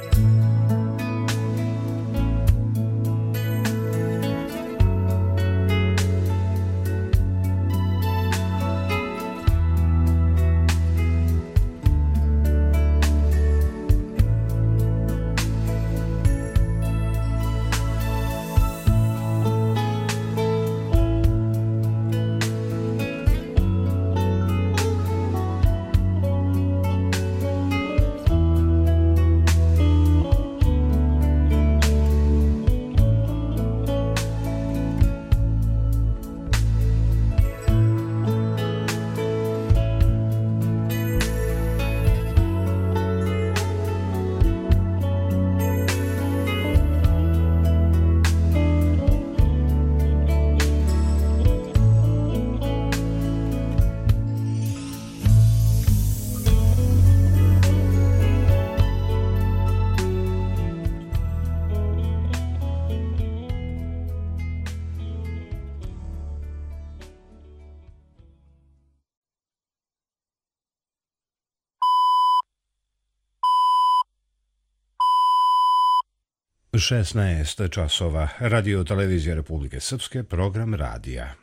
Bye. 16 časova. Radio Televizija Republike Srpske, program radija.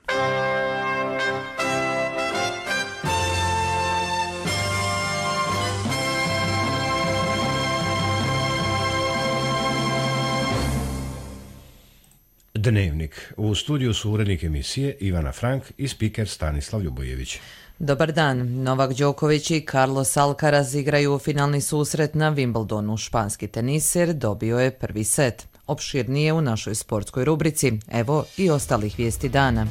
Dnevnik. U studiju su urednik emisije Ivana Frank i spiker Stanislav Ljubojević. Dobar dan. Novak Đoković i Carlos Alcaraz igraju finalni susret na Wimbledonu. Španski teniser dobio je prvi set. Opširnije u našoj sportskoj rubrici. Evo i ostalih vijesti dana.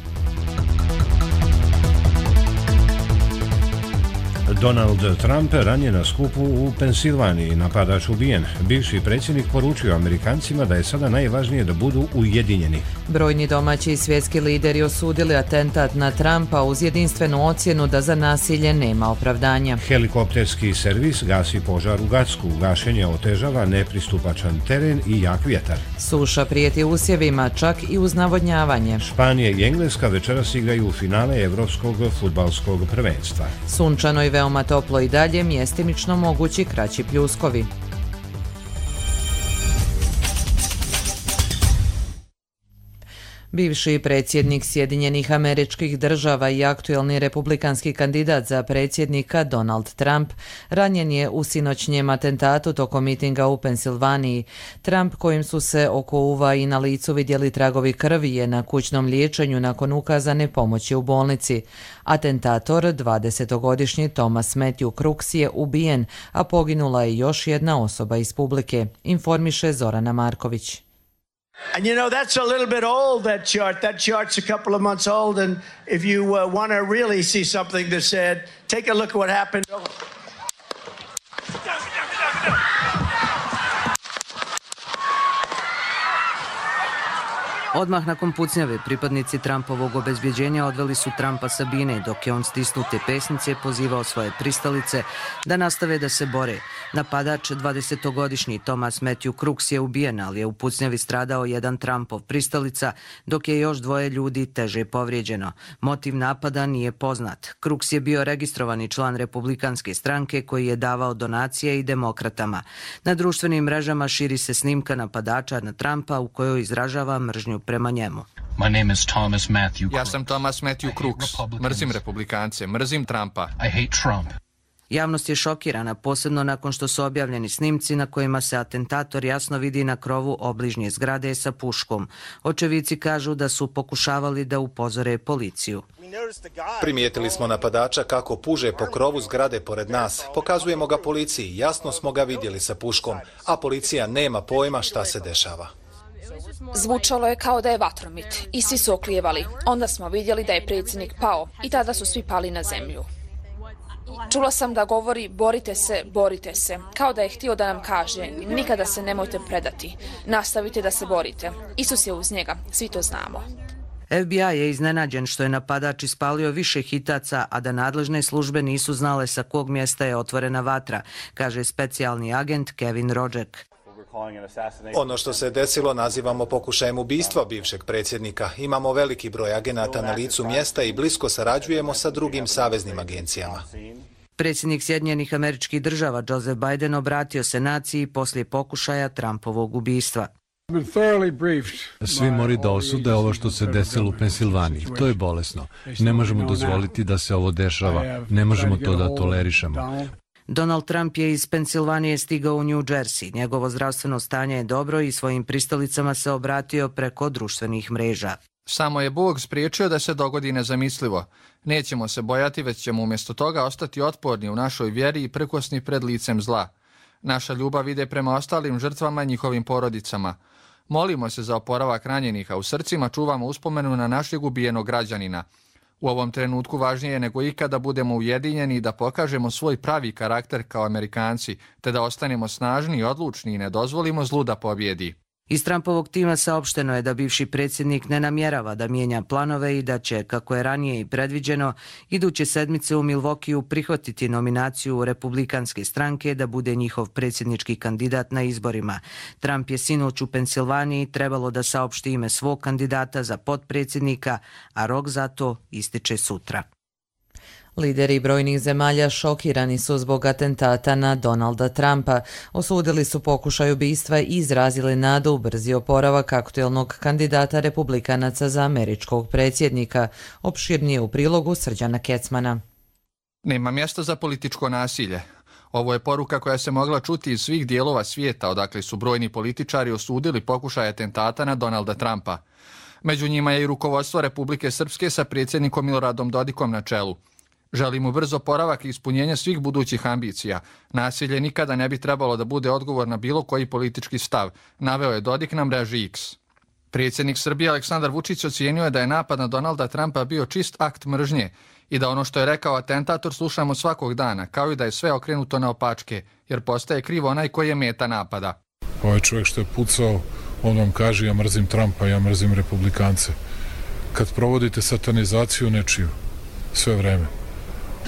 Donald Trump ranije na skupu u Pensilvaniji napadač ubijen. Bivši predsjednik poručio Amerikancima da je sada najvažnije da budu ujedinjeni. Brojni domaći i svjetski lideri osudili atentat na Trumpa uz jedinstvenu ocjenu da za nasilje nema opravdanja. Helikopterski servis gasi požar u Gacku. Gašenje otežava nepristupačan teren i jak vjetar. Suša prijeti usjevima, čak i uz navodnjavanje. Španije i Engleska večeras igraju u finale Evropskog futbalskog prvenstva. Sunčano i veoma toplo i dalje, mjestimično mogući kraći pljuskovi. Bivši predsjednik Sjedinjenih američkih država i aktuelni republikanski kandidat za predsjednika Donald Trump ranjen je u sinoćnjem atentatu tokom mitinga u Pensilvaniji. Trump, kojim su se oko uva i na licu vidjeli tragovi krvi, je na kućnom liječenju nakon ukazane pomoći u bolnici. Atentator, 20-godišnji Thomas Matthew Crooks, je ubijen, a poginula je još jedna osoba iz publike, informiše Zorana Marković. And you know, that's a little bit old, that chart. That chart's a couple of months old. And if you uh, want to really see something that said, take a look at what happened. Odmah nakon pucnjave, pripadnici Trumpovog obezbjeđenja odveli su Trumpa Sabine, dok je on stisnute pesnice pozivao svoje pristalice da nastave da se bore. Napadač, 20-godišnji Thomas Matthew Crooks je ubijen, ali je u pucnjavi stradao jedan Trumpov pristalica, dok je još dvoje ljudi teže povrijeđeno. Motiv napada nije poznat. Crooks je bio registrovani član republikanske stranke koji je davao donacije i demokratama. Na društvenim mrežama širi se snimka napadača na Trumpa u kojoj izražava mržnju prema njemu. My name is Thomas Matthew Ja sam Thomas Matthew Crooks. Mrzim republikance, mrzim Trumpa. I hate Trump. Javnost je šokirana, posebno nakon što su objavljeni snimci na kojima se atentator jasno vidi na krovu obližnje zgrade sa puškom. Očevici kažu da su pokušavali da upozore policiju. Primijetili smo napadača kako puže po krovu zgrade pored nas. Pokazujemo ga policiji, jasno smo ga vidjeli sa puškom, a policija nema pojma šta se dešava. Zvučalo je kao da je vatromit i svi su oklijevali. Onda smo vidjeli da je predsjednik pao i tada su svi pali na zemlju. Čula sam da govori borite se, borite se, kao da je htio da nam kaže nikada se nemojte predati, nastavite da se borite. Isus je uz njega, svi to znamo. FBI je iznenađen što je napadač ispalio više hitaca, a da nadležne službe nisu znale sa kog mjesta je otvorena vatra, kaže specijalni agent Kevin Rodžek. Ono što se desilo nazivamo pokušajem ubistva bivšeg predsjednika. Imamo veliki broj agenata na licu mjesta i blisko sarađujemo sa drugim saveznim agencijama. Predsjednik Sjedinjenih američkih država Joseph Biden obratio se naciji poslije pokušaja Trumpovog ubijstva. Svi mori da osude ovo što se desilo u Pensilvaniji. To je bolesno. Ne možemo dozvoliti da se ovo dešava. Ne možemo to da tolerišemo. Donald Trump je iz Pensilvanije stigao u New Jersey. Njegovo zdravstveno stanje je dobro i svojim pristalicama se obratio preko društvenih mreža. Samo je Bog spriječio da se dogodi nezamislivo. Nećemo se bojati, već ćemo umjesto toga ostati otporni u našoj vjeri i prekosni pred licem zla. Naša ljubav ide prema ostalim žrtvama i njihovim porodicama. Molimo se za oporavak ranjenih, a u srcima čuvamo uspomenu na našeg ubijenog građanina. U ovom trenutku važnije je nego ikada budemo ujedinjeni i da pokažemo svoj pravi karakter kao Amerikanci, te da ostanemo snažni i odlučni i ne dozvolimo zlu da pobjedi. Iz Trumpovog tima saopšteno je da bivši predsjednik ne namjerava da mijenja planove i da će, kako je ranije i predviđeno, iduće sedmice u Milvokiju prihvatiti nominaciju republikanske stranke da bude njihov predsjednički kandidat na izborima. Trump je sinoć u Pensilvaniji trebalo da saopšti ime svog kandidata za potpredsjednika, a rok za to ističe sutra. Lideri brojnih zemalja šokirani su zbog atentata na Donalda Trumpa. Osudili su pokušaj ubistva i izrazili nadu u brzi oporavak aktuelnog kandidata republikanaca za američkog predsjednika. Opširnije u prilogu Srđana Kecmana. Nema mjesta za političko nasilje. Ovo je poruka koja se mogla čuti iz svih dijelova svijeta, odakle su brojni političari osudili pokušaj atentata na Donalda Trumpa. Među njima je i rukovodstvo Republike Srpske sa predsjednikom Miloradom Dodikom na čelu. Želimo brzo poravak i ispunjenje svih budućih ambicija. Nasilje nikada ne bi trebalo da bude odgovor na bilo koji politički stav, naveo je Dodik na mreži X. Predsjednik Srbije Aleksandar Vučić ocijenio je da je napad na Donalda Trumpa bio čist akt mržnje i da ono što je rekao atentator slušamo svakog dana, kao i da je sve okrenuto na opačke, jer postaje kriv onaj koji je meta napada. Ovaj čovjek što je pucao, on vam kaže ja mrzim Trumpa, ja mrzim republikance. Kad provodite satanizaciju nečiju, sve vreme,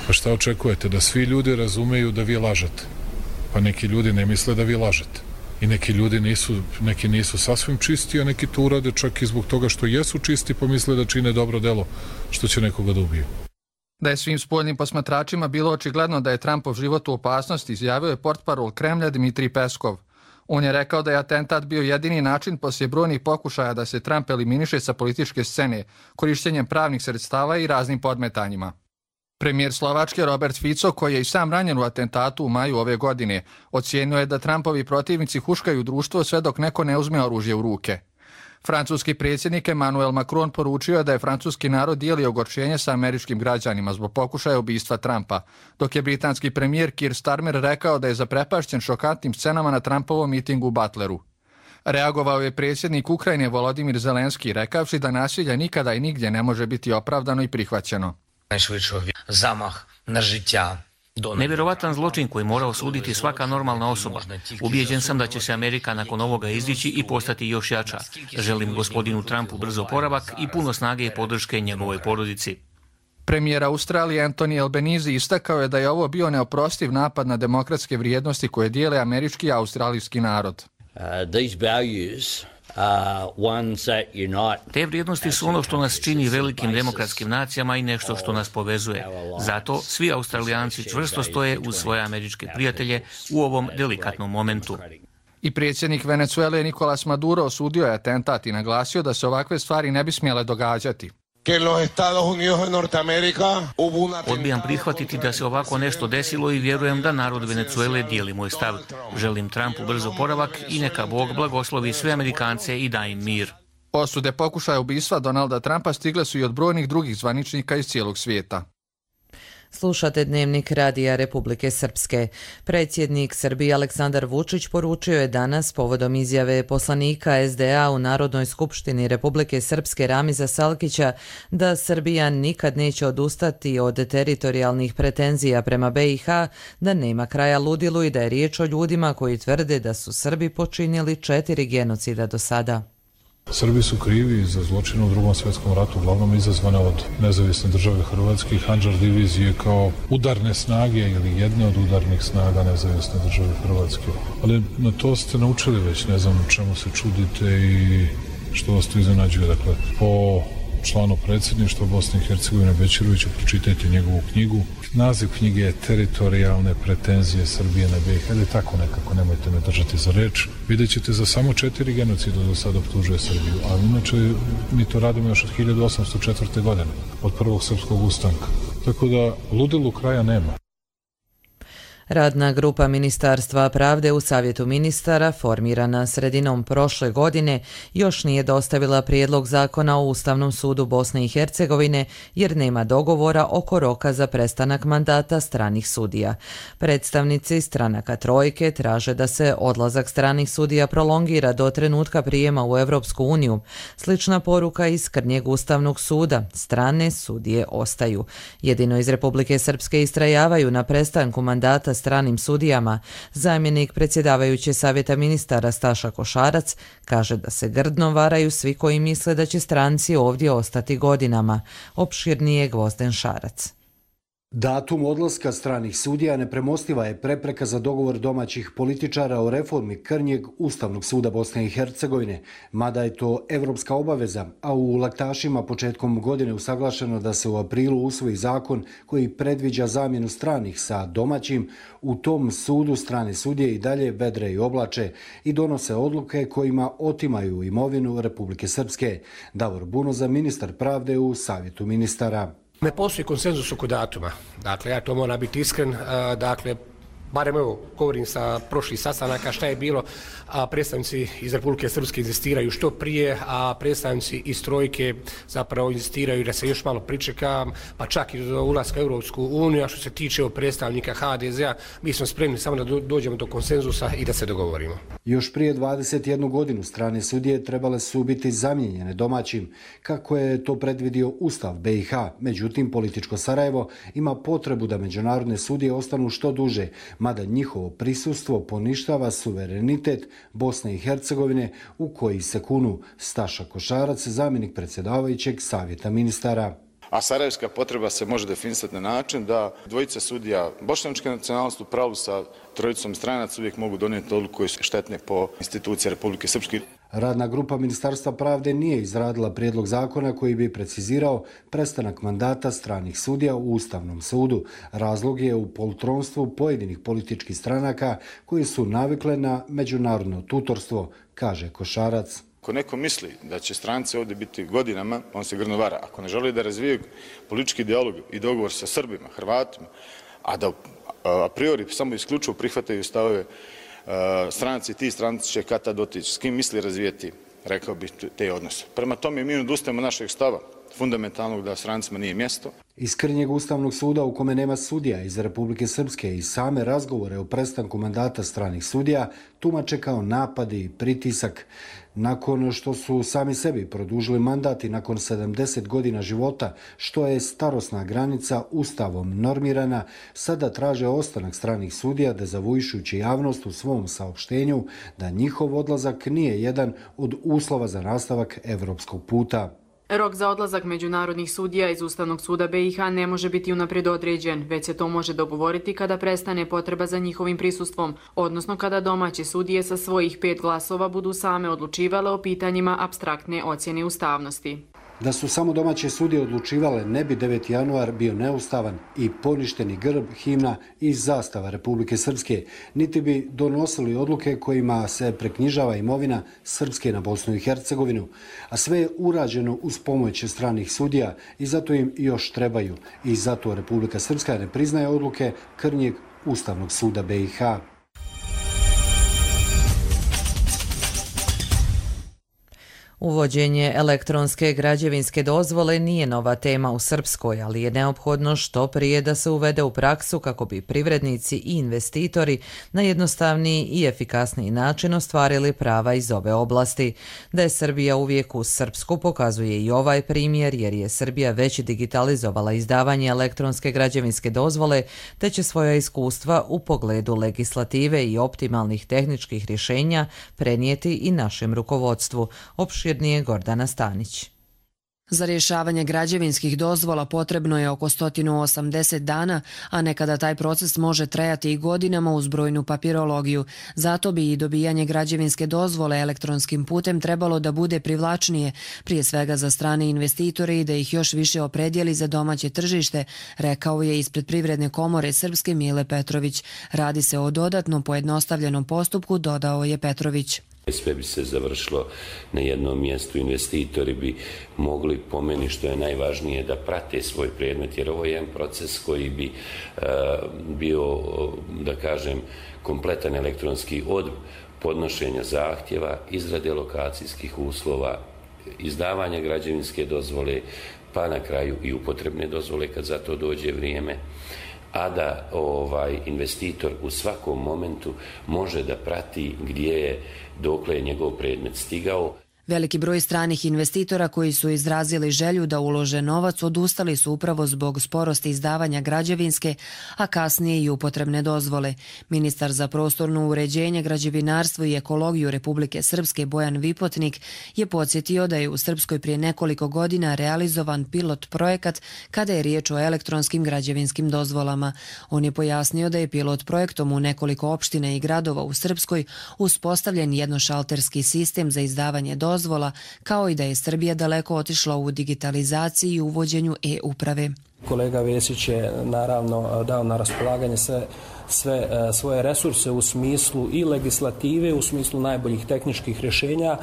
Pa šta očekujete? Da svi ljudi razumeju da vi lažete. Pa neki ljudi ne misle da vi lažete. I neki ljudi nisu, neki nisu sasvim čisti, a neki to urade čak i zbog toga što jesu čisti, pa misle da čine dobro delo što će nekoga da ubiju. Da je svim spoljnim posmatračima bilo očigledno da je Trumpov život u opasnosti, izjavio je portparol Kremlja Dmitri Peskov. On je rekao da je atentat bio jedini način poslije brojnih pokušaja da se Trump eliminiše sa političke scene, korištenjem pravnih sredstava i raznim podmetanjima. Premijer Slovačke Robert Fico, koji je i sam ranjen u atentatu u maju ove godine, ocijenio je da Trumpovi protivnici huškaju društvo sve dok neko ne uzme oružje u ruke. Francuski predsjednik Emmanuel Macron poručio da je francuski narod dijeli ogorčenje sa američkim građanima zbog pokušaja ubistva Trumpa, dok je britanski premijer Keir Starmer rekao da je zaprepašćen šokantnim scenama na Trumpovom mitingu u Butleru. Reagovao je predsjednik Ukrajine Volodimir Zelenski, rekavši da nasilje nikada i nigdje ne može biti opravdano i prihvaćeno zamah na žitja. Nevjerovatan zločin koji mora osuditi svaka normalna osoba. Ubijeđen sam da će se Amerika nakon ovoga izdići i postati još jača. Želim gospodinu Trumpu brzo poravak i puno snage i podrške njegovoj porodici. Premijer Australije Anthony Albanese istakao je da je ovo bio neoprostiv napad na demokratske vrijednosti koje dijele američki i australijski narod. Uh, these values Te vrijednosti su ono što nas čini velikim demokratskim nacijama i nešto što nas povezuje. Zato svi australijanci čvrsto stoje uz svoje američke prijatelje u ovom delikatnom momentu. I predsjednik Venezuele Nikolas Maduro osudio je atentat i naglasio da se ovakve stvari ne bi smjele događati. Odbijam prihvatiti da se ovako nešto desilo i vjerujem da narod Venezuele dijeli moj stav. Želim Trumpu brzo poravak i neka Bog blagoslovi sve Amerikance i da im mir. Osude pokušaja ubistva Donalda Trumpa stigle su i od brojnih drugih zvaničnika iz cijelog svijeta. Slušate dnevnik Radija Republike Srpske. Predsjednik Srbije Aleksandar Vučić poručio je danas povodom izjave poslanika SDA u Narodnoj skupštini Republike Srpske Ramiza Salkića da Srbija nikad neće odustati od teritorijalnih pretenzija prema BiH, da nema kraja ludilu i da je riječ o ljudima koji tvrde da su Srbi počinili četiri genocida do sada. Pa Srbi su krivi za zločine u drugom svjetskom ratu, uglavnom izazvane od nezavisne države Hrvatske i Hanđar divizije kao udarne snage ili jedne od udarnih snaga nezavisne države Hrvatske. Ali na to ste naučili već, ne znam čemu se čudite i što vas to iznenađuje. Dakle, po članu predsjedništva Bosne i Hercegovine Bećiroviću, pročitajte njegovu knjigu. Naziv knjige je Teritorijalne pretenzije Srbije na BiH, ali tako nekako, nemojte me držati za reč. Vidjet ćete za samo četiri genocida do sada optužuje Srbiju, a inače mi to radimo još od 1804. godine, od prvog srpskog ustanka. Tako da ludilu kraja nema. Radna grupa Ministarstva pravde u Savjetu ministara, formirana sredinom prošle godine, još nije dostavila prijedlog zakona o Ustavnom sudu Bosne i Hercegovine jer nema dogovora oko roka za prestanak mandata stranih sudija. Predstavnici stranaka Trojke traže da se odlazak stranih sudija prolongira do trenutka prijema u Evropsku uniju. Slična poruka iz Krnjeg Ustavnog suda. Strane sudije ostaju. Jedino iz Republike Srpske istrajavaju na prestanku mandata stranim sudijama, zamjenik predsjedavajuće savjeta ministara Staša Košarac kaže da se grdno varaju svi koji misle da će stranci ovdje ostati godinama. Opširnije Gvozden Šarac. Datum odlaska stranih sudija nepremostiva je prepreka za dogovor domaćih političara o reformi Krnjeg Ustavnog suda Bosne i Hercegovine, mada je to evropska obaveza, a u laktašima početkom godine usaglašeno da se u aprilu usvoji zakon koji predviđa zamjenu stranih sa domaćim, u tom sudu strane sudije i dalje vedre i oblače i donose odluke kojima otimaju imovinu Republike Srpske. Davor Bunoza, ministar pravde u Savjetu ministara. Ne postoji konsenzus oko datuma. Dakle, ja to moram biti iskren. Dakle, barem evo, govorim sa prošlih sastanaka šta je bilo, a predstavnici iz Republike Srpske inzistiraju što prije, a predstavnici iz Trojke zapravo inzistiraju da se još malo pričeka, pa čak i do ulaska u Europsku uniju, a što se tiče o predstavnika HDZ-a, mi smo spremni samo da dođemo do konsenzusa i da se dogovorimo. Još prije 21 godinu strane sudije trebale su biti zamjenjene domaćim, kako je to predvidio Ustav BiH. Međutim, političko Sarajevo ima potrebu da međunarodne sudije ostanu što duže, mada njihovo prisustvo poništava suverenitet Bosne i Hercegovine u koji se kunu Staša Košarac, zamjenik predsjedavajućeg savjeta ministara. A sarajevska potreba se može definisati na način da dvojica sudija bošnjačke nacionalnosti u pravu sa trojicom stranac uvijek mogu donijeti odluku koje su štetne po institucije Republike Srpske. Radna grupa Ministarstva pravde nije izradila prijedlog zakona koji bi precizirao prestanak mandata stranih sudija u Ustavnom sudu. Razlog je u poltronstvu pojedinih političkih stranaka koji su navikle na međunarodno tutorstvo, kaže Košarac. Ako neko misli da će strance ovdje biti godinama, on se grno vara. Ako ne želi da razvije politički dialog i dogovor sa Srbima, Hrvatima, a da a priori samo isključivo prihvataju stavove Eh, stranci, ti stranci će kada dotići, s kim misli razvijeti, rekao bih, te odnose. Prema tome mi odustajemo našeg stava, fundamentalnog da strancima nije mjesto. Iz Krnjeg Ustavnog suda u kome nema sudija iz Republike Srpske i same razgovore o prestanku mandata stranih sudija tumače kao napadi i pritisak. Nakon što su sami sebi produžili mandat i nakon 70 godina života, što je starosna granica ustavom normirana, sada traže ostanak stranih sudija da zavujušući javnost u svom saopštenju da njihov odlazak nije jedan od uslova za nastavak evropskog puta. Rok za odlazak međunarodnih sudija iz Ustavnog suda BiH ne može biti unapred određen, već se to može dogovoriti kada prestane potreba za njihovim prisustvom, odnosno kada domaće sudije sa svojih pet glasova budu same odlučivale o pitanjima abstraktne ocjene ustavnosti. Da su samo domaće sudije odlučivale, ne bi 9. januar bio neustavan i poništeni grb, himna i zastava Republike Srpske, niti bi donosili odluke kojima se preknjižava imovina Srpske na Bosnu i Hercegovinu. A sve je urađeno uz pomoć stranih sudija i zato im još trebaju. I zato Republika Srpska ne priznaje odluke Krnjeg Ustavnog suda BiH. Uvođenje elektronske građevinske dozvole nije nova tema u Srpskoj, ali je neophodno što prije da se uvede u praksu kako bi privrednici i investitori na jednostavniji i efikasniji način ostvarili prava iz ove oblasti. Da je Srbija uvijek u Srpsku pokazuje i ovaj primjer jer je Srbija već digitalizovala izdavanje elektronske građevinske dozvole te će svoja iskustva u pogledu legislative i optimalnih tehničkih rješenja prenijeti i našem rukovodstvu. Opširno opširnije Gordana Stanić. Za rješavanje građevinskih dozvola potrebno je oko 180 dana, a nekada taj proces može trajati i godinama uz brojnu papirologiju. Zato bi i dobijanje građevinske dozvole elektronskim putem trebalo da bude privlačnije, prije svega za strane investitore i da ih još više opredijeli za domaće tržište, rekao je ispred Privredne komore Srpske Mile Petrović. Radi se o dodatno pojednostavljenom postupku, dodao je Petrović. Sve bi se završilo na jednom mjestu, investitori bi mogli pomeni što je najvažnije da prate svoj predmet, jer ovo je jedan proces koji bi uh, bio, da kažem, kompletan elektronski od podnošenja zahtjeva, izrade lokacijskih uslova, izdavanja građevinske dozvole, pa na kraju i upotrebne dozvole kad za to dođe vrijeme. A da ovaj investitor u svakom momentu može da prati gdje je dokle je njegov predmet stigao. Veliki broj stranih investitora koji su izrazili želju da ulože novac odustali su upravo zbog sporosti izdavanja građevinske, a kasnije i upotrebne dozvole. Ministar za prostorno uređenje, građevinarstvo i ekologiju Republike Srpske Bojan Vipotnik je podsjetio da je u Srpskoj prije nekoliko godina realizovan pilot projekat kada je riječ o elektronskim građevinskim dozvolama. On je pojasnio da je pilot projektom u nekoliko opštine i gradova u Srpskoj uspostavljen jednošalterski sistem za izdavanje dozvola dozvola, kao i da je Srbija daleko otišla u digitalizaciji i uvođenju e-uprave. Kolega Vesić je naravno dao na raspolaganje sve sve e, svoje resurse u smislu i legislative, u smislu najboljih tehničkih rješenja, e,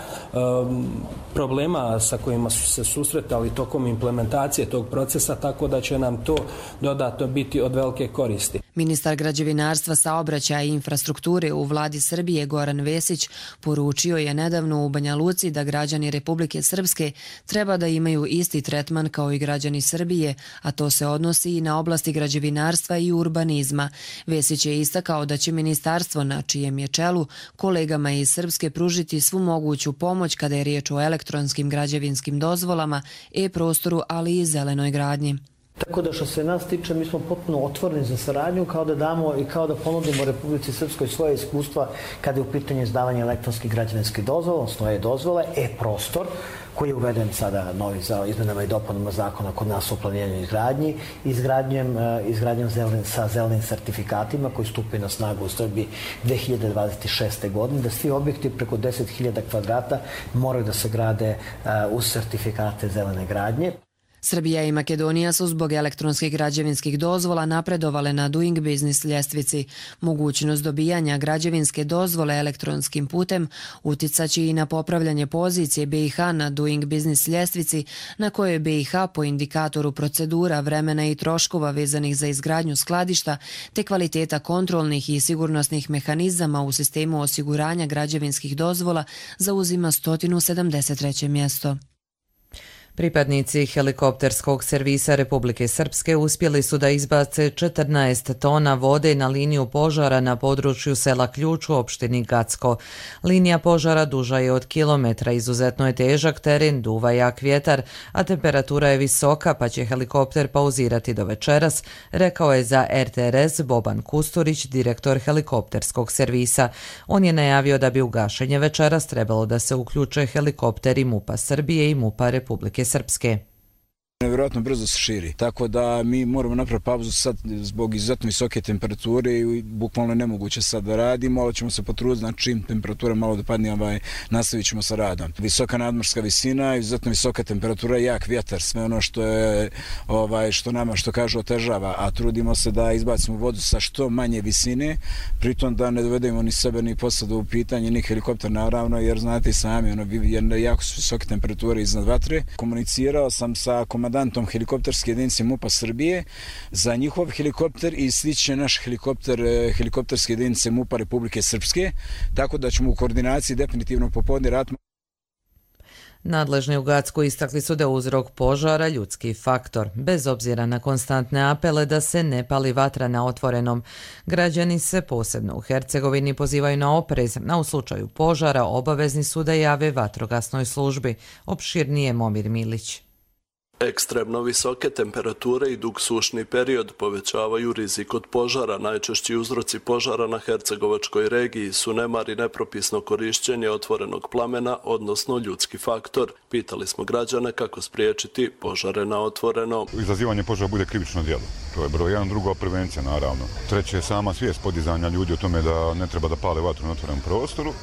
problema sa kojima su se susretali tokom implementacije tog procesa, tako da će nam to dodatno biti od velike koristi. Ministar građevinarstva, saobraćaja i infrastrukture u vladi Srbije Goran Vesić poručio je nedavno u Banja Luci da građani Republike Srpske treba da imaju isti tretman kao i građani Srbije, a to To se odnosi i na oblasti građevinarstva i urbanizma. Vesić je istakao da će ministarstvo na čijem je čelu kolegama iz Srpske pružiti svu moguću pomoć kada je riječ o elektronskim građevinskim dozvolama, e-prostoru, ali i zelenoj gradnji. Tako da što se nas tiče, mi smo potpuno otvoreni za saradnju, kao da damo i kao da ponudimo Republici Srpskoj svoje iskustva kada je u pitanju izdavanja elektronskih građevinskih dozvola, odnosno dozvole, e-prostor, koji je uveden sada novi za izmenama i dopunama zakona kod nas o planiranju izgradnji, izgradnjem, eh, izgradnjom izgradnjem zelen, sa zelenim sertifikatima koji stupi na snagu u Srbiji 2026. godine, da svi objekti preko 10.000 kvadrata moraju da se grade u uz sertifikate zelene gradnje. Srbija i Makedonija su zbog elektronskih građevinskih dozvola napredovale na Doing Business ljestvici. Mogućnost dobijanja građevinske dozvole elektronskim putem uticaći i na popravljanje pozicije BiH na Doing Business ljestvici na kojoj BiH po indikatoru procedura, vremena i troškova vezanih za izgradnju skladišta te kvaliteta kontrolnih i sigurnosnih mehanizama u sistemu osiguranja građevinskih dozvola zauzima 173. mjesto. Pripadnici helikopterskog servisa Republike Srpske uspjeli su da izbace 14 tona vode na liniju požara na području sela Ključ u opštini Gacko. Linija požara duža je od kilometra, izuzetno je težak teren, duva jak vjetar, a temperatura je visoka pa će helikopter pauzirati do večeras, rekao je za RTRS Boban Kusturić, direktor helikopterskog servisa. On je najavio da bi u gašenje večeras trebalo da se uključe helikopteri MUPA Srbije i MUPA Republike Srpske. Nevjerojatno brzo se širi, tako da mi moramo napraviti pauzu sad zbog izuzetno visoke temperature i bukvalno nemoguće sad da radimo, ali ćemo se potruditi, znači čim temperatura malo dopadne, ovaj, nastavit ćemo sa radom. Visoka nadmorska visina, izuzetno visoka temperatura, jak vjetar, sve ono što je, ovaj, što nama, što kažu, otežava, a trudimo se da izbacimo vodu sa što manje visine, pritom da ne dovedemo ni sebe ni posadu u pitanje, ni helikopter naravno, jer znate i sami, ono, je jako su visoke temperature iznad vatre. Komunicirao sam sa komandom komandantom helikopterske jedinice MUPA Srbije za njihov helikopter i sliče naš helikopter e, helikopterske jedinice MUPA Republike Srpske, tako da ćemo u koordinaciji definitivno popodne rat Nadležni u Gacku istakli su da uzrok požara ljudski faktor, bez obzira na konstantne apele da se ne pali vatra na otvorenom. Građani se posebno u Hercegovini pozivaju na oprez, a u slučaju požara obavezni su da jave vatrogasnoj službi. Opširnije Momir Milić. Ekstremno visoke temperature i dug sušni period povećavaju rizik od požara. Najčešći uzroci požara na Hercegovačkoj regiji su nemar i nepropisno korišćenje otvorenog plamena, odnosno ljudski faktor. Pitali smo građane kako spriječiti požare na otvoreno. Izazivanje požara bude krivično djelo. To je broj jedan, drugo prevencija naravno. Treće je sama svijest podizanja ljudi o tome da ne treba da pale vatru na otvorenom prostoru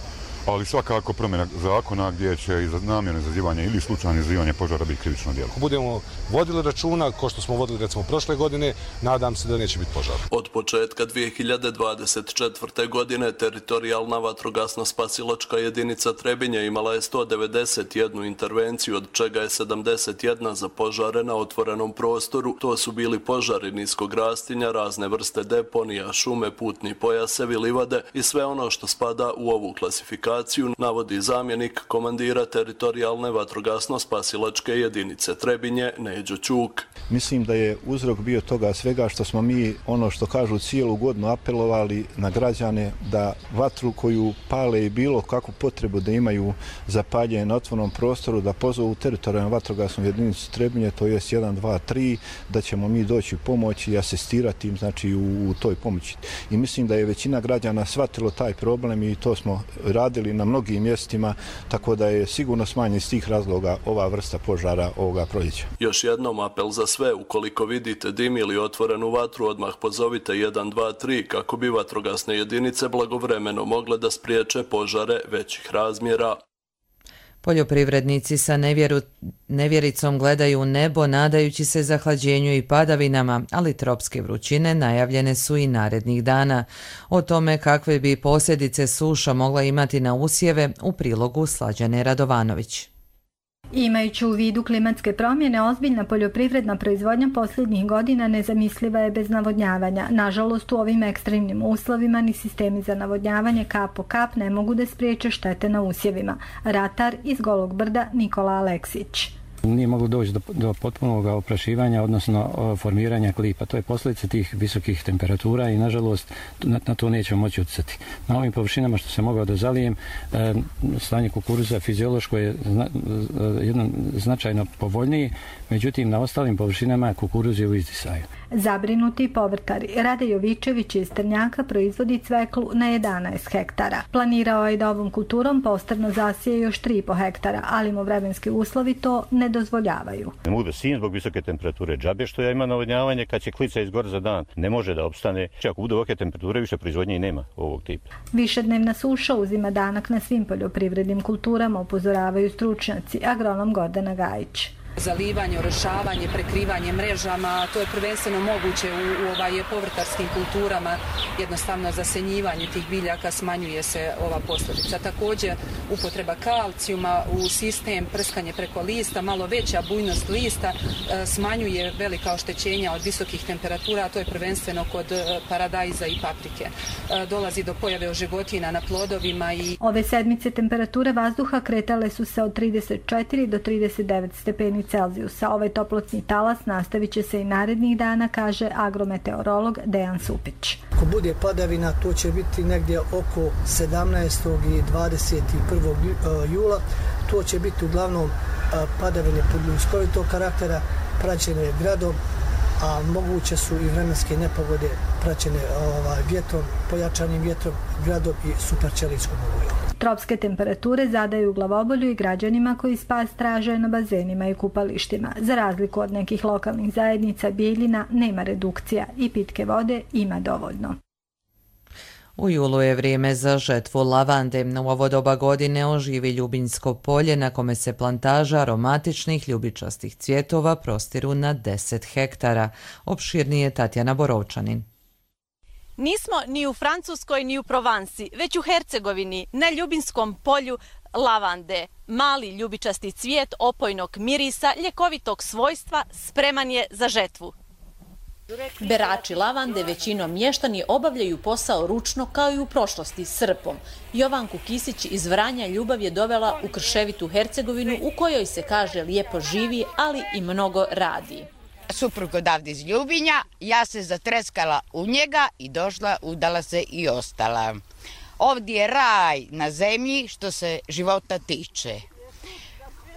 ali svakako promjena zakona gdje će iz namjerno izazivanje ili slučajno izazivanje požara biti krivično djelo. Ako budemo vodili računa, ko što smo vodili recimo prošle godine, nadam se da neće biti požar. Od početka 2024. godine teritorijalna vatrogasna spasiločka jedinica Trebinje imala je 191 intervenciju, od čega je 71 za požare na otvorenom prostoru. To su bili požari niskog rastinja, razne vrste deponija, šume, putni pojasevi, livade i sve ono što spada u ovu klasifikaciju lokaciju navodi zamjenik komandira teritorijalne vatrogasno-spasilačke jedinice Trebinje, Neđo Ćuk. Mislim da je uzrok bio toga svega što smo mi, ono što kažu, cijelu godinu apelovali na građane da vatru koju pale i bilo kakvu potrebu da imaju za paljenje na otvornom prostoru, da pozovu teritorijalnu vatrogasnu jedinicu Trebinje, to je 1, 2, 3, da ćemo mi doći u i asistirati im znači, u, u toj pomoći. I mislim da je većina građana shvatilo taj problem i to smo radili radili na mnogim mjestima, tako da je sigurno smanjen iz tih razloga ova vrsta požara ovoga proljeća. Još jednom apel za sve, ukoliko vidite dim ili otvorenu vatru, odmah pozovite 123 kako bi vatrogasne jedinice blagovremeno mogle da spriječe požare većih razmjera. Poljoprivrednici sa nevjeru, nevjericom gledaju u nebo nadajući se zahlađenju i padavinama, ali tropske vrućine najavljene su i narednih dana. O tome kakve bi posljedice suša mogla imati na usjeve u prilogu Slađane Radovanović. Imajući u vidu klimatske promjene, ozbiljna poljoprivredna proizvodnja posljednjih godina nezamisliva je bez navodnjavanja. Nažalost, u ovim ekstremnim uslovima ni sistemi za navodnjavanje kap po kap ne mogu da spriječe štete na usjevima. Ratar iz Golog brda Nikola Aleksić. Nije moglo doći do, do potpunog oprašivanja, odnosno formiranja klipa. To je posljedica tih visokih temperatura i, nažalost, na, na to nećemo moći utjecati. Na ovim površinama što se mogao da zalijem, e, stanje kukuruza fiziološko je zna, e, jedno značajno povoljniji, međutim, na ostalim površinama kukuruz je u izdisaju. Zabrinuti povrtari Rade Jovičević iz Trnjaka proizvodi cveklu na 11 hektara. Planirao je da ovom kulturom postrno zasije još 3,5 hektara, ali mu vremenski uslovi to ne dozvoljavaju. Ne mogu da sijem zbog visoke temperature džabe što ja ima navodnjavanje kad će klica izgore za dan. Ne može da opstane. Ako bude ovakve temperature, više proizvodnje i nema ovog tipa. Višednevna suša uzima danak na svim poljoprivrednim kulturama, upozoravaju stručnjaci, agronom Gordana Gajić zalivanje, orešavanje, prekrivanje mrežama, to je prvenstveno moguće u, u ovaj povrtarskim kulturama, jednostavno zasenjivanje tih biljaka smanjuje se ova posljedica. Također upotreba kalcijuma u sistem, prskanje preko lista, malo veća bujnost lista e, smanjuje velika oštećenja od visokih temperatura, a to je prvenstveno kod e, paradajza i paprike. E, dolazi do pojave ožigotina na plodovima i... Ove sedmice temperature vazduha kretale su se od 34 do 39 stepeni stepeni Celzijusa. Ovaj toplotni talas nastavit će se i narednih dana, kaže agrometeorolog Dejan Supić. Ako bude padavina, to će biti negdje oko 17. i 21. E, jula. To će biti uglavnom e, padavine podljuskovitog karaktera, praćene gradom, a moguće su i vremenske nepogode praćene ovaj, vjetrom, pojačanim vjetrom, gradom i superčelijskom olujom. Tropske temperature zadaju glavobolju i građanima koji spas traže na bazenima i kupalištima. Za razliku od nekih lokalnih zajednica, Bijeljina nema redukcija i pitke vode ima dovoljno. U julu je vrijeme za žetvu lavande. U ovo doba godine oživi Ljubinsko polje na kome se plantaža aromatičnih ljubičastih cvjetova prostiru na 10 hektara. Opširnije Tatjana Borovčanin. Nismo ni u Francuskoj ni u Provansi, već u Hercegovini, na Ljubinskom polju lavande. Mali ljubičasti cvijet opojnog mirisa, ljekovitog svojstva, spreman je za žetvu. Berači lavande većinom mještani obavljaju posao ručno kao i u prošlosti srpom. Jovanku Kisić iz Vranja ljubav je dovela u Krševitu Hercegovinu u kojoj se kaže lijepo živi, ali i mnogo radi suprug odavde iz Ljubinja, ja se zatreskala u njega i došla, udala se i ostala. Ovdje je raj na zemlji što se života tiče.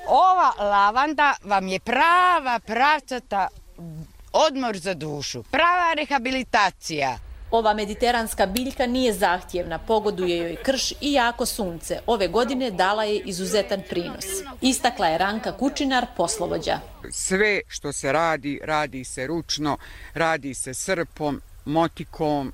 ova lavanda vam je prava pravcata odmor za dušu, prava rehabilitacija. Ova mediteranska biljka nije zahtjevna, pogoduje joj krš i jako sunce. Ove godine dala je izuzetan prinos. Istakla je Ranka Kučinar, poslovođa. Sve što se radi, radi se ručno, radi se srpom, motikom.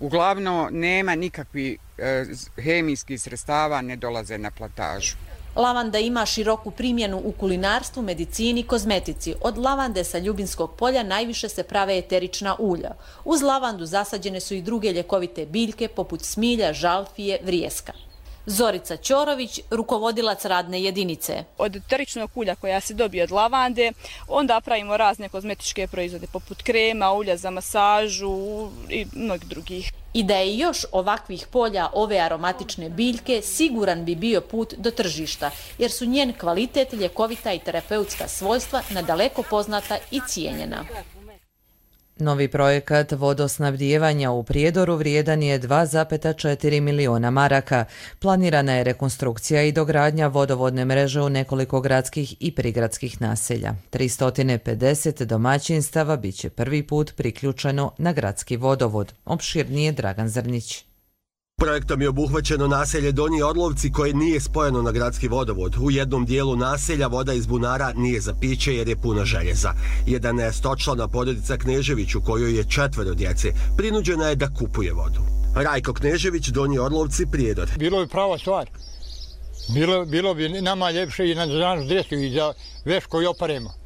Uglavnom, nema nikakvi e, hemijskih sredstava, ne dolaze na platažu. Lavanda ima široku primjenu u kulinarstvu, medicini i kozmetici. Od lavande sa Ljubinskog polja najviše se prave eterična ulja. Uz lavandu zasađene su i druge ljekovite biljke poput smilja, žalfije, vrijeska. Zorica Ćorović, rukovodilac radne jedinice. Od eteričnog ulja koja se dobije od lavande, onda pravimo razne kozmetičke proizvode poput krema, ulja za masažu i mnogih drugih i da je još ovakvih polja ove aromatične biljke siguran bi bio put do tržišta, jer su njen kvalitet, ljekovita i terapeutska svojstva nadaleko poznata i cijenjena. Novi projekat vodosnabdijevanja u Prijedoru vrijedan je 2,4 miliona maraka. Planirana je rekonstrukcija i dogradnja vodovodne mreže u nekoliko gradskih i prigradskih naselja. 350 domaćinstava bit će prvi put priključeno na gradski vodovod. Opširnije Dragan Zrnić. Projektom je obuhvaćeno naselje Donji Orlovci koje nije spojeno na gradski vodovod. U jednom dijelu naselja voda iz bunara nije za piće jer je puna željeza. 11-očlana porodica Knežević u kojoj je četvero djece. Prinuđena je da kupuje vodu. Rajko Knežević, Donji Orlovci, Prijedor. Bilo bi prava stvar. Bilo, bilo bi nama ljepše i na našu djecu i za veš i oparemo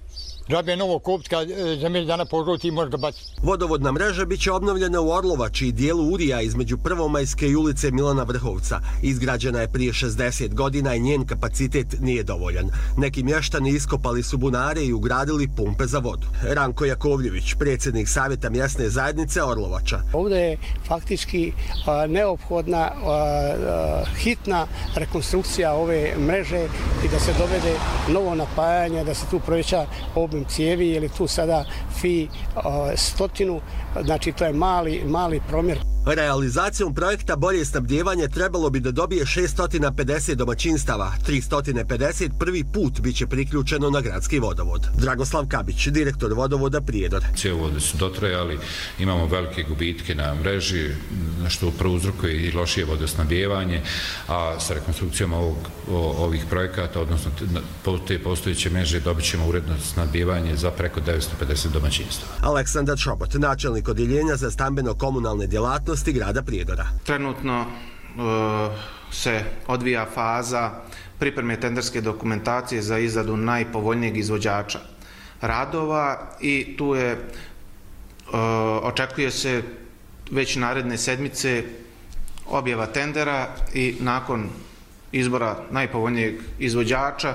džabe novo kupiti kad e, za mjesec dana požuti i može ga baciti. Vodovodna mreža bit će obnovljena u Orlovači i dijelu Urija između Prvomajske i ulice Milana Vrhovca. Izgrađena je prije 60 godina i njen kapacitet nije dovoljan. Neki mještani iskopali su bunare i ugradili pumpe za vodu. Ranko Jakovljević, predsjednik Savjeta mjesne zajednice Orlovača. Ovdje je faktički neophodna hitna rekonstrukcija ove mreže i da se dovede novo napajanje, da se tu proveća obim obim cijevi, je tu sada fi stotinu, znači to je mali, mali promjer. Realizacijom projekta Bolje snabdjevanje trebalo bi da dobije 650 domaćinstava. 350 prvi put biće priključeno na gradski vodovod. Dragoslav Kabić, direktor vodovoda Prijedor. Cijevode su dotrajali, imamo velike gubitke na mreži, što prvo uzrokuje i lošije vodosnabdjevanje, a sa rekonstrukcijom ovog, ovih projekata, odnosno te postojeće mreže, dobit ćemo uredno snabdjevanje za preko 950 domaćinstava. Aleksandar Čobot, načelnik odjeljenja za stambeno-komunalne djelatnosti, aktivnosti grada Prijedora. Trenutno uh, se odvija faza pripreme tenderske dokumentacije za izradu najpovoljnijeg izvođača radova i tu je e, očekuje se već naredne sedmice objava tendera i nakon izbora najpovoljnijeg izvođača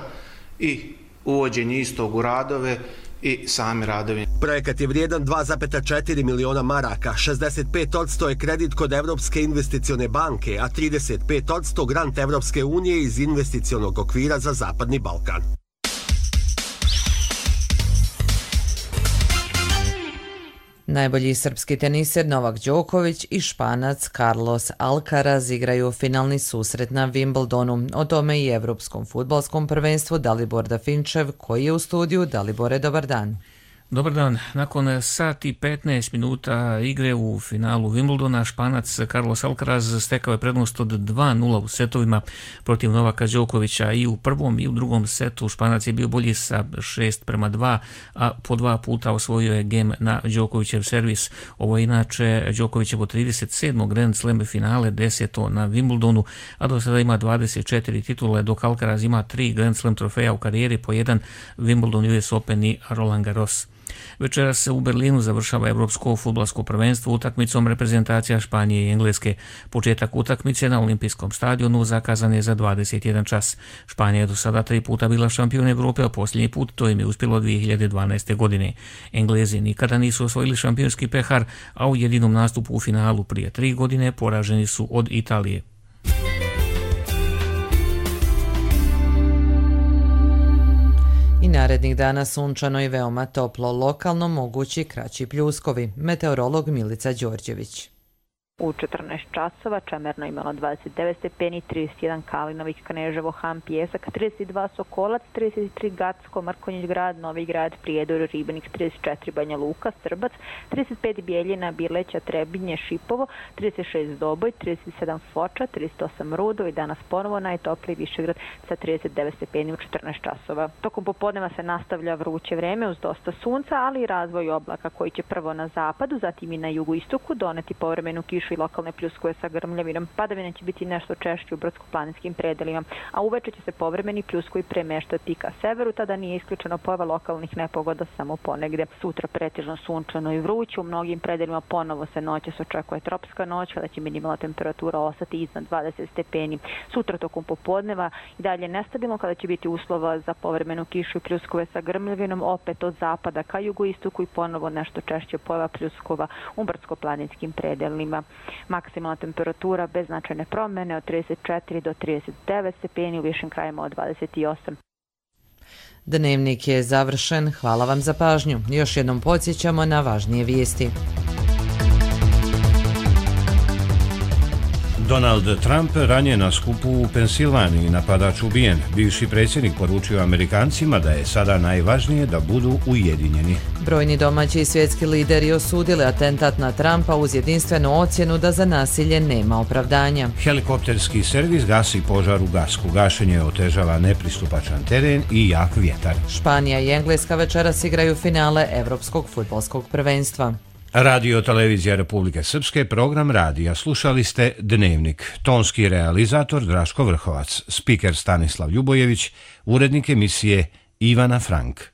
i uvođenje istog u radove i sami radovi. Projekat je vrijedan 2,4 miliona maraka, 65% je kredit kod Evropske investicione banke, a 35% grant Evropske unije iz investicionog okvira za Zapadni Balkan. Najbolji srpski teniser Novak Đoković i španac Carlos Alcaraz igraju finalni susret na Wimbledonu. O tome i Evropskom futbolskom prvenstvu Dalibor Dafinčev koji je u studiju. Dalibore, dobar dan. Dobar dan. Nakon sat i 15 minuta igre u finalu Wimbledona, španac Carlos Alcaraz stekao je prednost od 2-0 u setovima protiv Novaka Đokovića i u prvom i u drugom setu španac je bio bolji sa 6 prema 2, a po dva puta osvojio je gem na Đokovićev servis. Ovo je inače Đokovićevo 37. Grand Slam finale, deseto na Wimbledonu, a do sada ima 24 titule, dok Alcaraz ima 3 Grand Slam trofeja u karijeri, po jedan Wimbledon, US Open i Roland Garros. Večera se u Berlinu završava Evropsko futbalsko prvenstvo utakmicom reprezentacija Španije i Engleske. Početak utakmice na olimpijskom stadionu zakazan je za 21 čas. Španija je do sada tri puta bila šampion Evrope, a posljednji put to im je uspjelo 2012. godine. Englezi nikada nisu osvojili šampionski pehar, a u jedinom nastupu u finalu prije tri godine poraženi su od Italije. I narednih dana sunčano i veoma toplo, lokalno mogući kraći pljuskovi. Meteorolog Milica Đorđević. U 14 časova Čemerno imalo 29 stepeni, 31 Kalinović, Kneževo, Ham, Pjesak, 32 Sokolac, 33 Gacko, Mrkonjić grad, Novi grad, Prijedor, Ribnik, 34 Banja Luka, Srbac, 35 Bijeljina, Bileća, Trebinje, Šipovo, 36 Doboj, 37 Foča, 38 Rudo i danas ponovo najtopliji Višegrad sa 39 stepeni u 14 časova. Tokom popodneva se nastavlja vruće vreme uz dosta sunca, ali i razvoj oblaka koji će prvo na zapadu, zatim i na jugoistoku doneti povremenu kišu kišu i lokalne pljuskuje sa grmljavinom. Padavine će biti nešto češće u brdsko-planinskim predelima, a uveče će se povremeni pljuskovi premeštati ka severu, tada nije isključeno pojava lokalnih nepogoda samo ponegde. Sutra pretežno sunčano i vruće, u mnogim predelima ponovo se noće se očekuje tropska noć, kada će minimalna temperatura ostati iznad 20 stepeni. Sutra tokom popodneva i dalje nestabilno kada će biti uslova za povremenu kišu i pljuskove sa grmljavinom, opet od zapada ka jugoistoku i ponovo nešto češće pojava pljuskova u brdsko-planinskim predelima maksimalna temperatura bez značajne promene od 34 do 39 stepeni, u višim krajima od 28. Dnevnik je završen. Hvala vam za pažnju. Još jednom podsjećamo na važnije vijesti. Donald Trump ranije na skupu u Pensilvaniji napadač ubijen. Bivši predsjednik poručio Amerikancima da je sada najvažnije da budu ujedinjeni. Brojni domaći i svjetski lideri osudili atentat na Trumpa uz jedinstvenu ocjenu da za nasilje nema opravdanja. Helikopterski servis gasi požar u Gasku. Gašenje otežava nepristupačan teren i jak vjetar. Španija i Engleska večeras igraju finale Evropskog futbolskog prvenstva. Radio Televizija Republike Srpske, program radija. Slušali ste Dnevnik. Tonski realizator Draško Vrhovac, spiker Stanislav Ljubojević, urednik emisije Ivana Frank.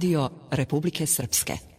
Radio Republike Srpske.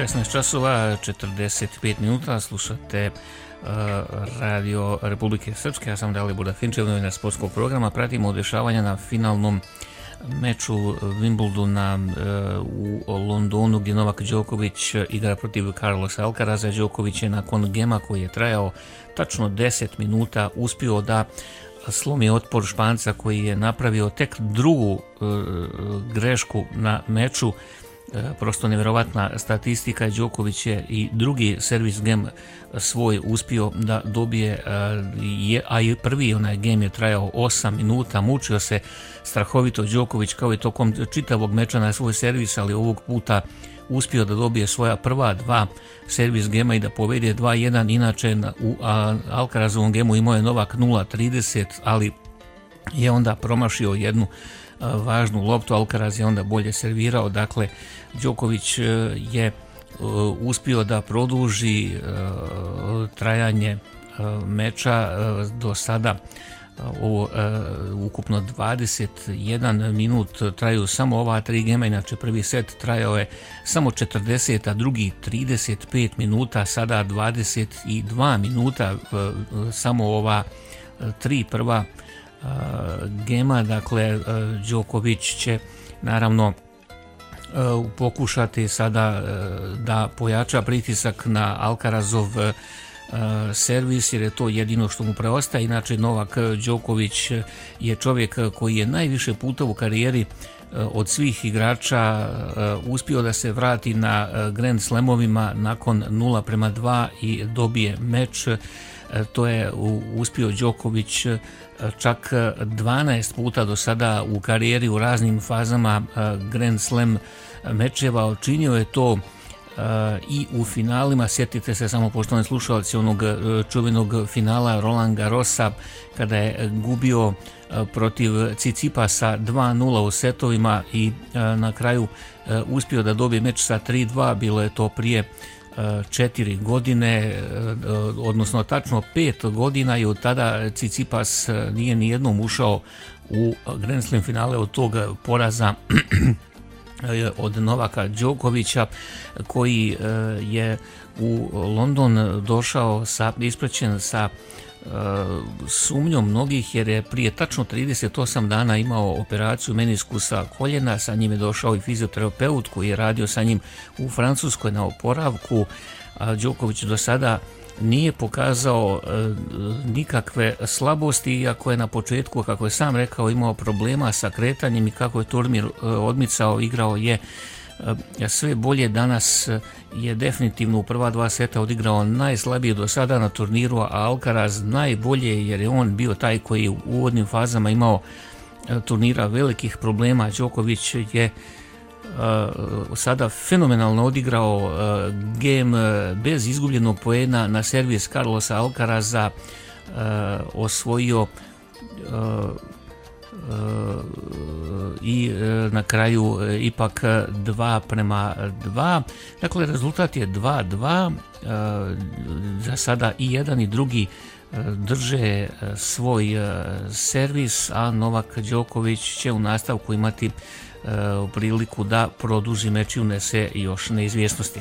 16 časova 45 minuta slušate uh, radio Republike Srpske. Ja sam Dali Buda novinar sportskog programa. Pratimo dešavanja na finalnom meču Wimbledona uh, u Londonu gdje Novak Đoković igra protiv Carlos Alcaraza. Đoković je nakon gema koji je trajao tačno 10 minuta uspio da slomi otpor Španca koji je napravio tek drugu uh, grešku na meču. E, prosto nevjerovatna statistika Đoković je i drugi servis gem svoj uspio da dobije e, je, a i prvi onaj gem je trajao 8 minuta mučio se strahovito Đoković kao i tokom čitavog meča na svoj servis ali ovog puta uspio da dobije svoja prva dva servis gema i da povede 2-1 inače u Alcarazovom gemu imao je Novak 0-30 ali je onda promašio jednu važnu loptu, Alcaraz je onda bolje servirao, dakle Đoković e, je e, uspio da produži e, trajanje meča do sada ovo ukupno 21 minut traju samo ova tri gema, inače prvi set trajao je samo 40, a drugi 35 minuta, sada 22 minuta samo ova tri prva gema, dakle Đoković će naravno pokušati sada da pojača pritisak na Alkarazov servis jer je to jedino što mu preostaje. Inače Novak Đoković je čovjek koji je najviše puta u karijeri od svih igrača uspio da se vrati na Grand Slamovima nakon 0 prema 2 i dobije meč. E, to je uspio Đoković e, čak e, 12 puta do sada u karijeri u raznim fazama Grand Slam mečeva. Očinio je to i u finalima. Sjetite se samo poštovani slušalci onog čuvenog finala Roland Garrosa kada je gubio protiv Cicipasa 2-0 u setovima i na kraju uspio da dobije meč sa 3-2. Bilo je to prije Eh, četiri godine, eh, eh, odnosno tačno pet godina i od tada Cicipas nije nijednom ušao u Grand Slam finale od tog poraza od Novaka Đokovića koji je u London došao sa ispraćen sa sumnjom mnogih jer je prije tačno 38 dana imao operaciju meniskusa koljena, sa njim je došao i fizioterapeut koji je radio sa njim u Francuskoj na oporavku. Đoković do sada nije pokazao e, nikakve slabosti, iako je na početku, kako je sam rekao, imao problema sa kretanjem i kako je turnir e, odmicao, igrao je E, sve bolje danas e, je definitivno u prva dva seta odigrao najslabije do sada na turniru, a Alcaraz najbolje jer je on bio taj koji u uvodnim fazama imao e, turnira velikih problema. Đoković je Uh, sada fenomenalno odigrao uh, game bez izgubljenog poena na servis Carlosa Alcaraza uh, osvojio uh, Eh, i eh, na kraju eh, ipak 2 prema 2. Dakle, rezultat je 2-2. Za sada i jedan i drugi drže svoj servis, a Novak Đoković će u nastavku imati priliku da produži meč i unese još neizvjesnosti.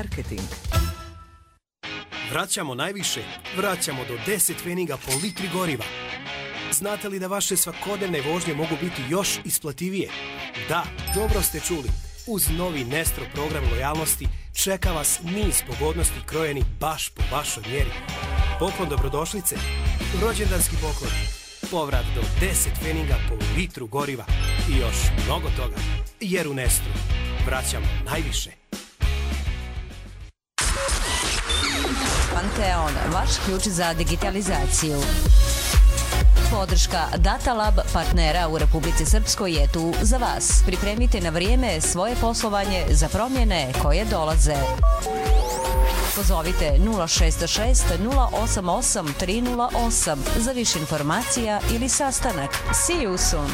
Marketing. Vraćamo najviše, vraćamo do 10 feninga po litri goriva. Znate li da vaše svakodnevne vožnje mogu biti još isplativije? Da, dobro ste čuli. Uz novi Nestro program lojalnosti čeka vas niz pogodnosti krojeni baš po vašoj mjeri. Poklon dobrodošlice, rođendanski poklon, povrat do 10 feninga po litru goriva i još mnogo toga. Jer u Nestru vraćamo najviše. Panteon, vaš ključ za digitalizaciju. Podrška Datalab partnera u Republici Srpskoj je tu za vas. Pripremite na vrijeme svoje poslovanje za promjene koje dolaze. Pozovite 066 088 308 za više informacija ili sastanak. See you soon!